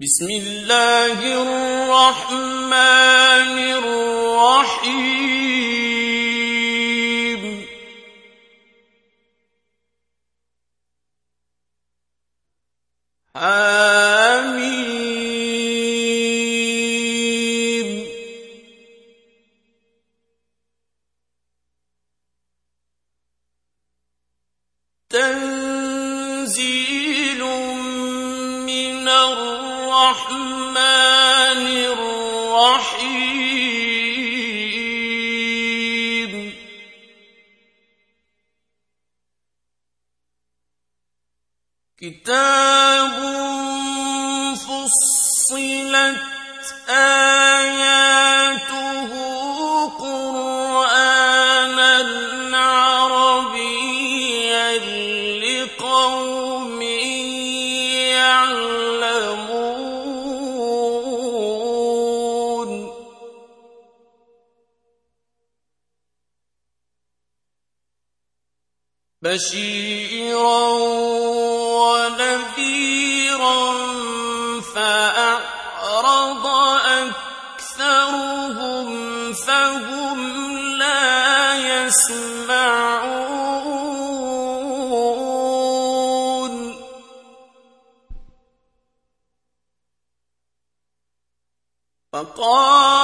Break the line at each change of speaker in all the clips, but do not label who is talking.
بسم الله الرحمن الرحيم. آه بشيرا ونذيرا فأعرض أكثرهم فهم لا يسمعون فقال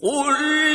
火。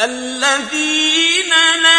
الذين لا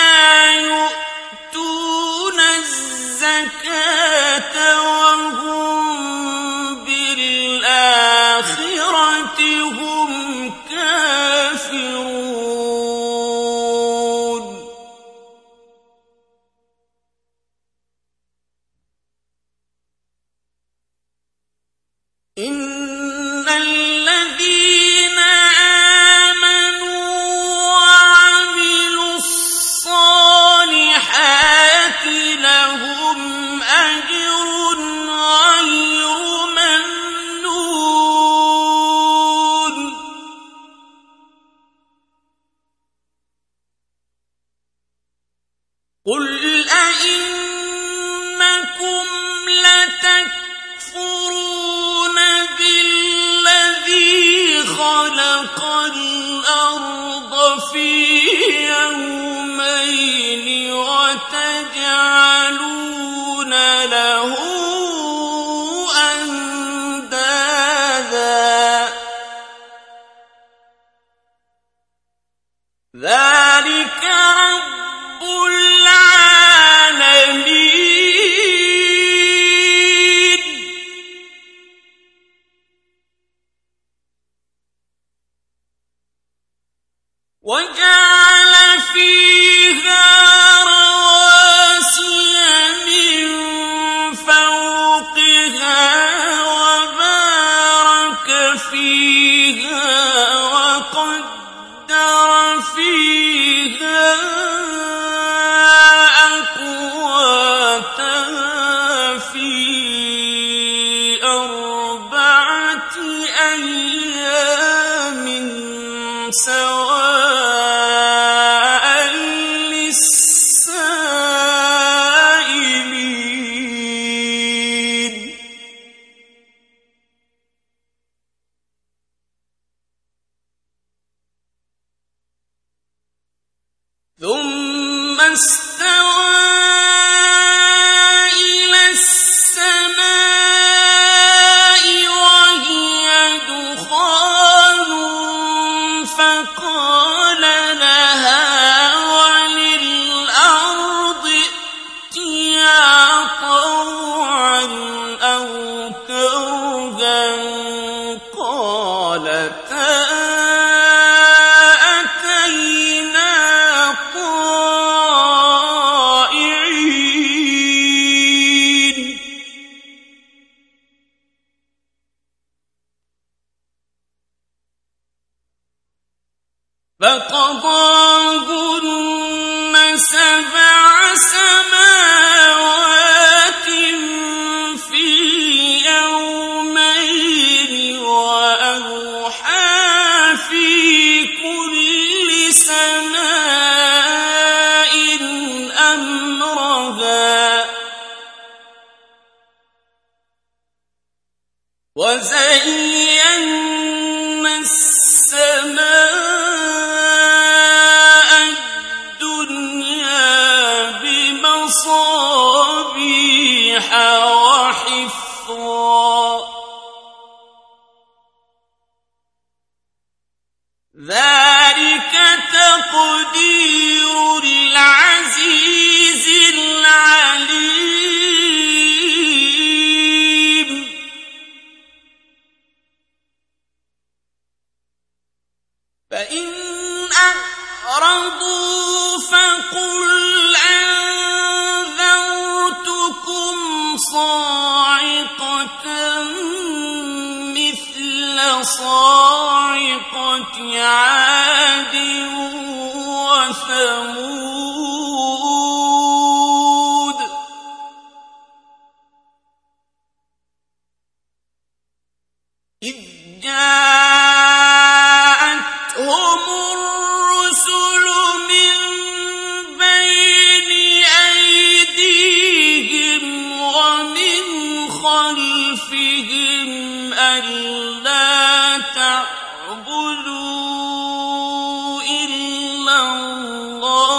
الله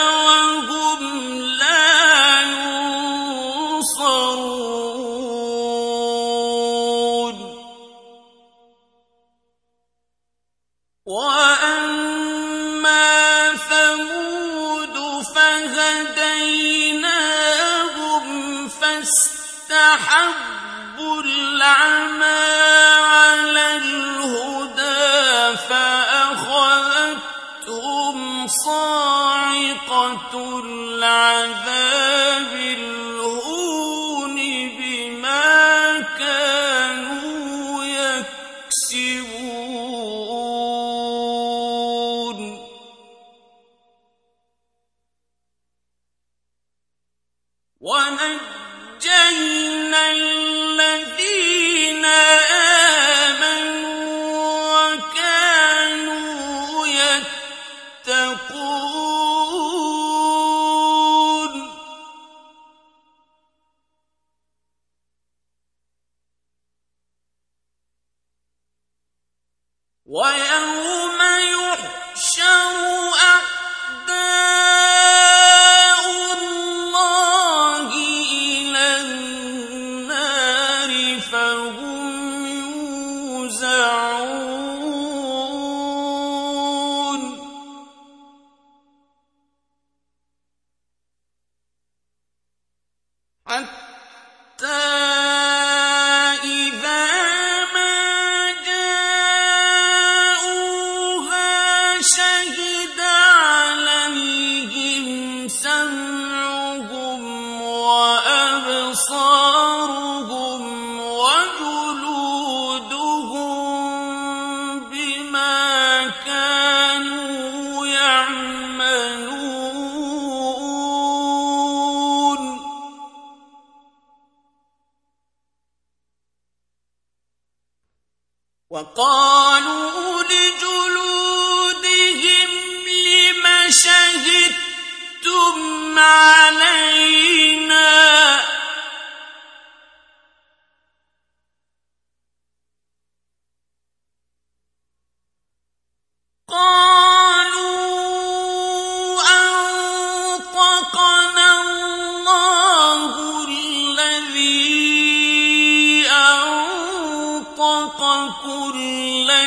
رَحْمَةٌ ويوم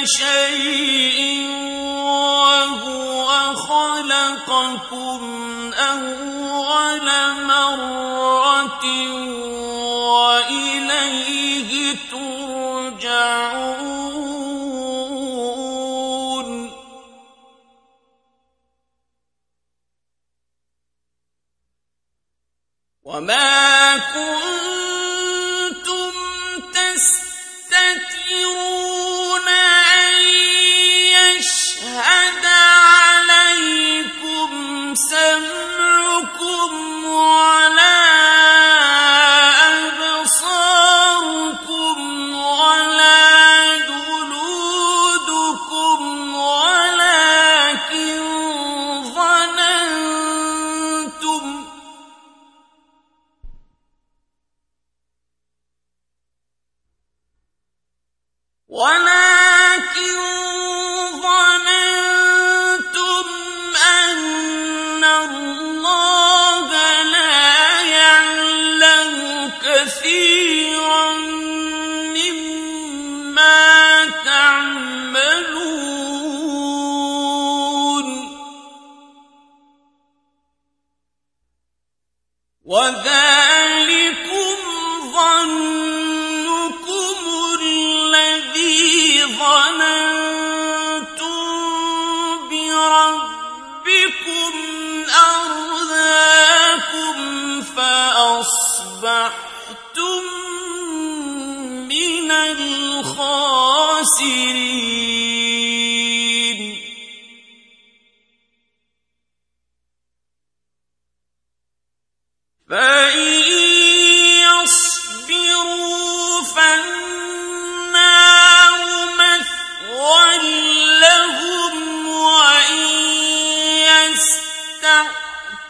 شيء وهو خلقكم ولا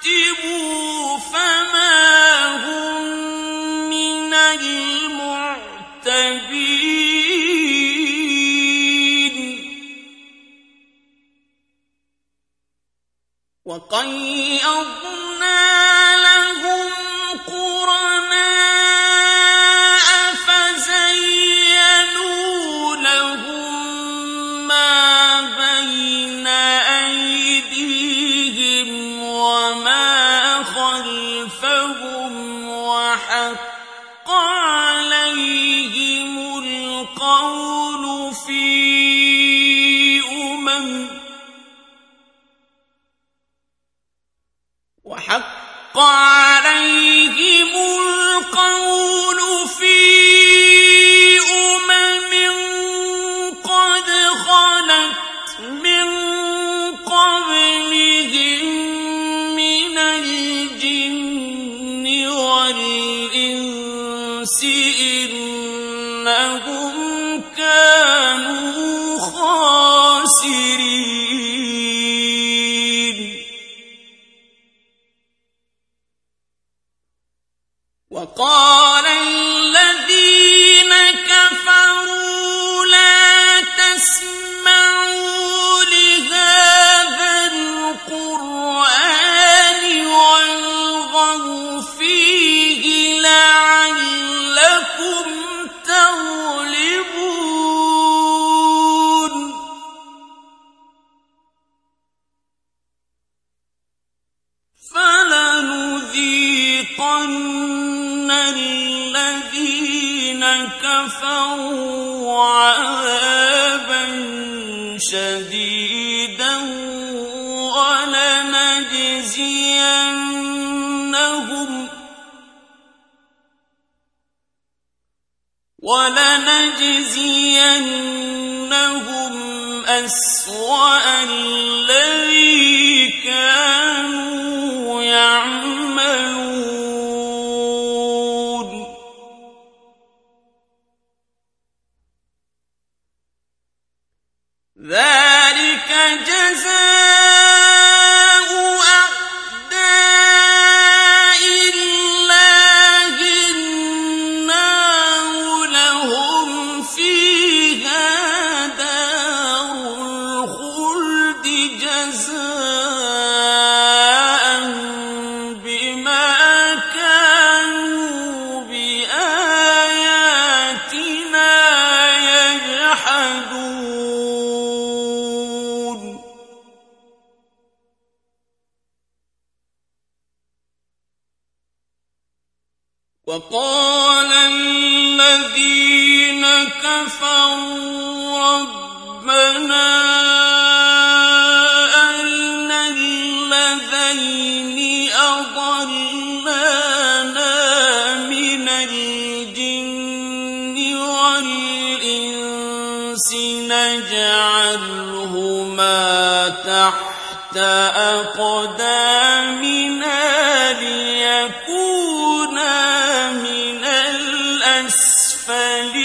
كتبوا فما ذلك جزاء الأسفلين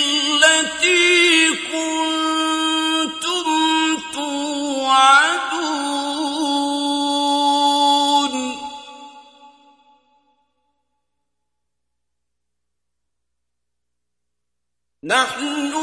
نحن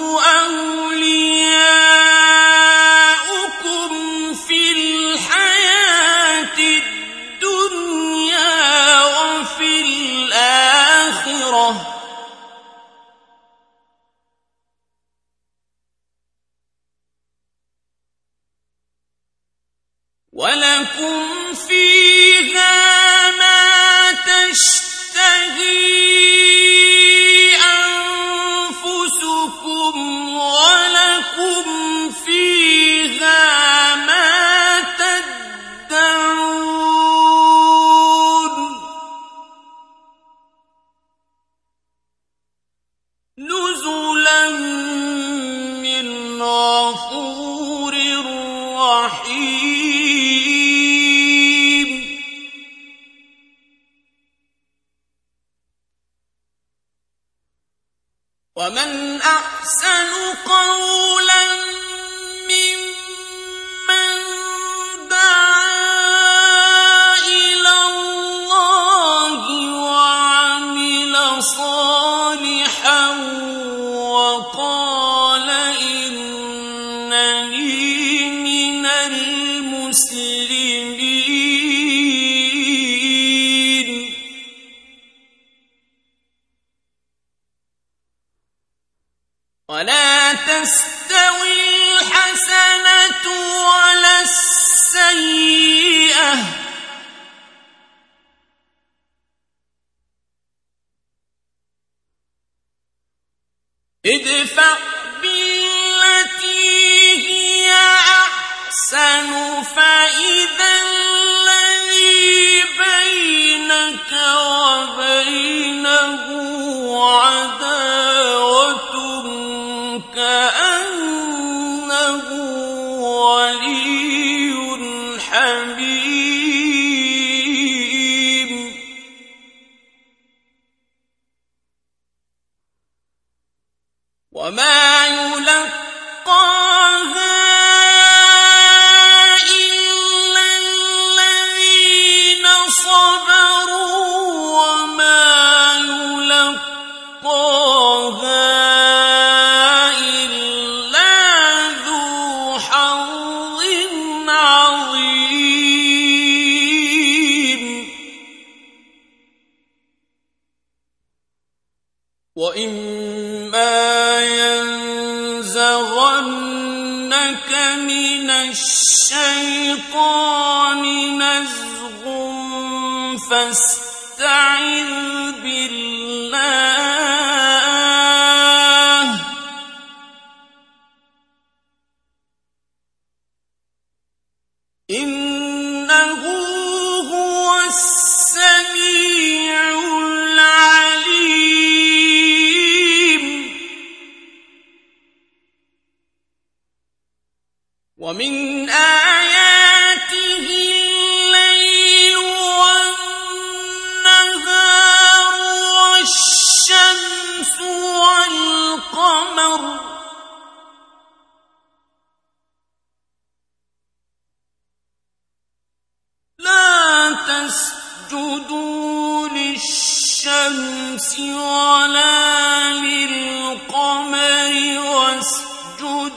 فاسجدوا للشمس ولا للقمر واسجدوا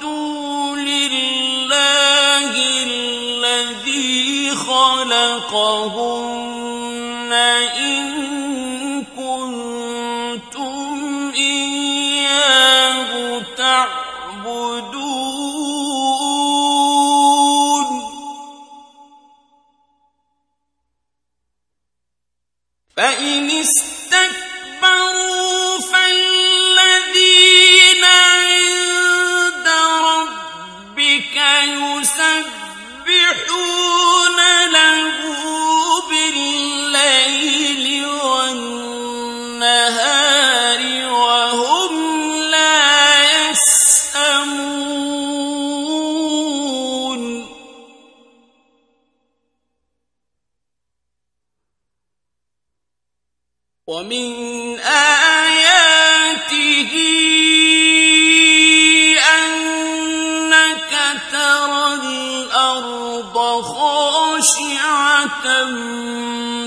لله الذي خلقهم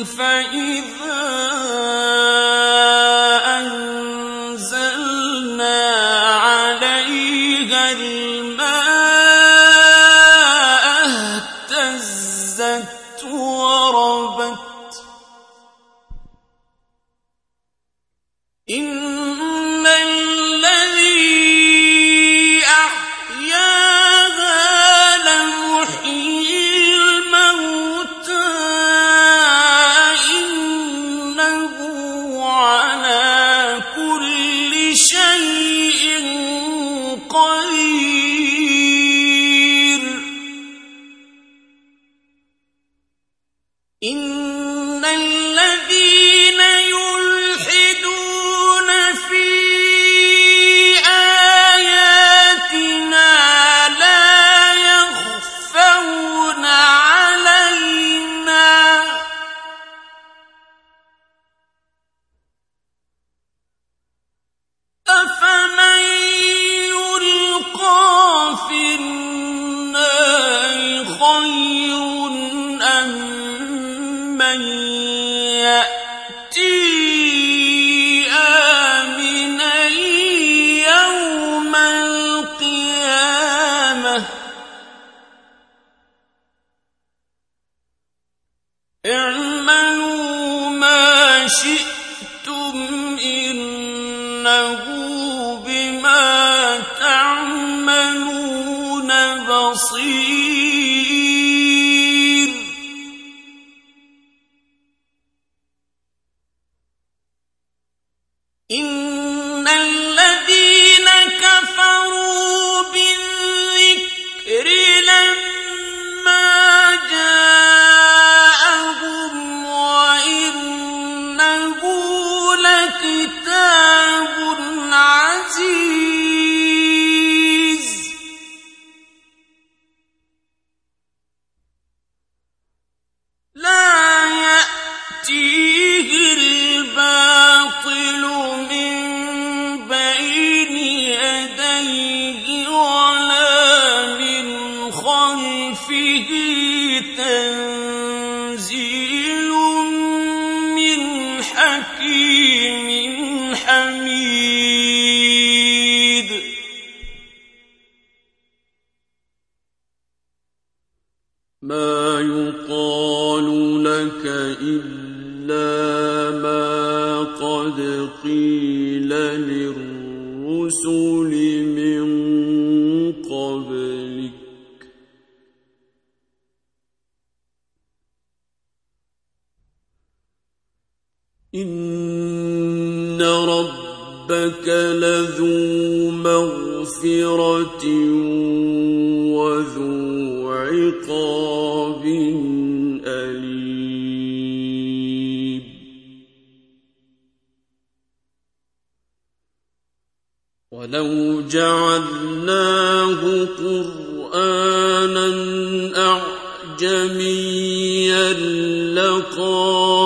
فإذا 记。جميعا لقاه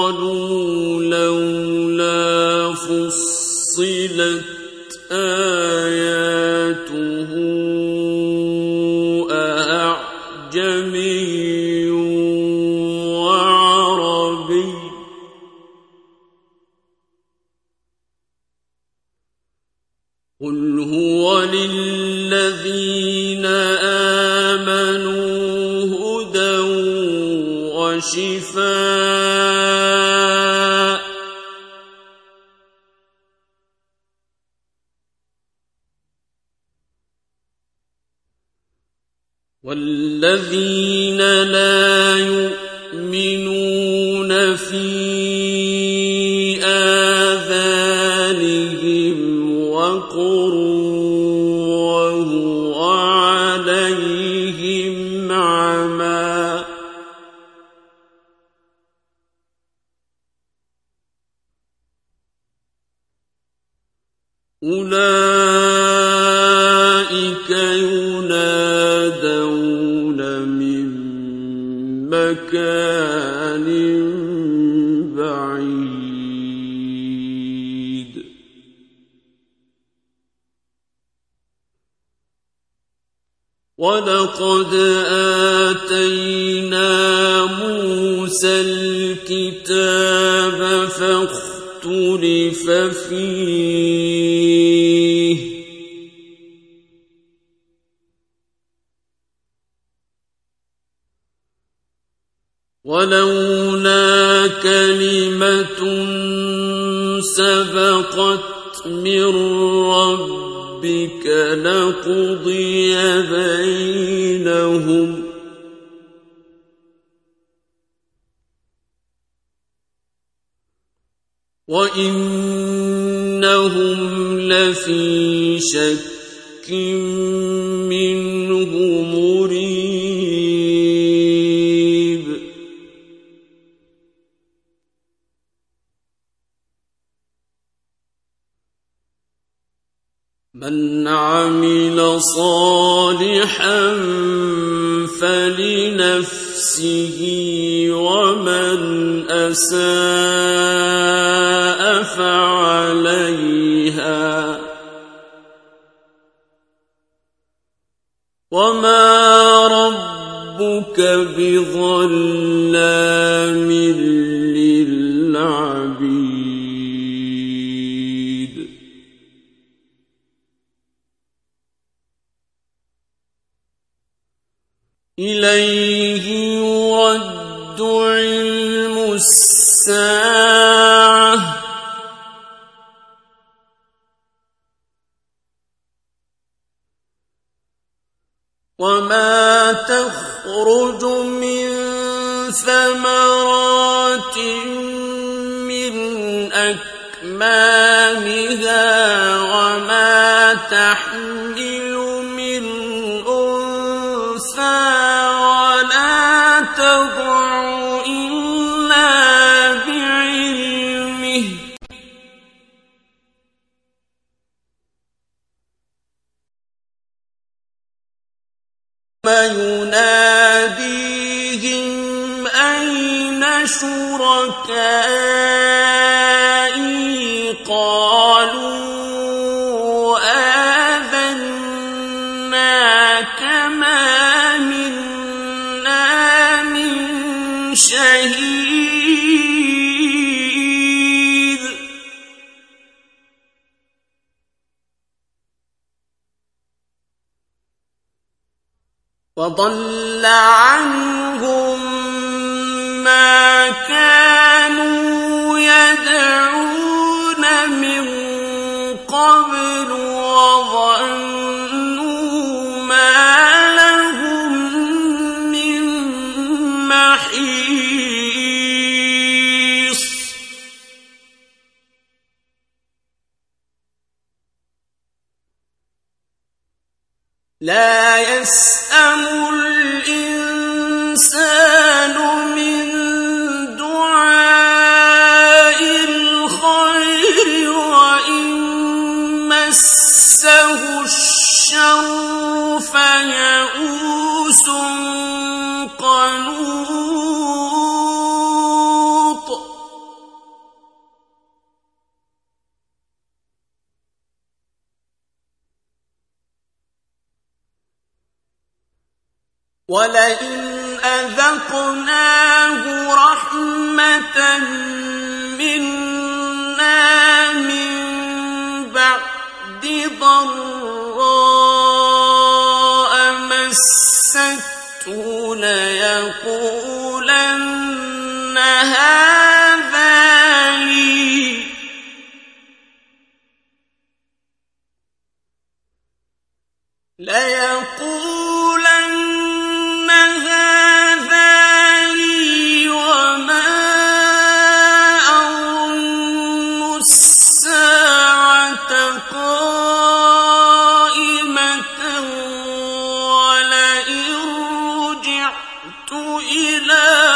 ينادون من مكان بعيد. ولقد آتينا موسى الكتاب فاختلف فيه. ولولا كلمة سبقت من ربك لقضي بينهم. وإنهم لفي شك من عمل صالحا فلنفسه ومن أساء فعليها. وما ربك بظلام يناديهم أين شركائي؟ وضل عنهم ما كانوا يدعون من قبل وظنوا ما لهم من محيص. لا ولئن أذقناه رحمة منا من بعد ضراء إلى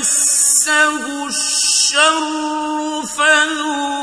بكل شيء محيط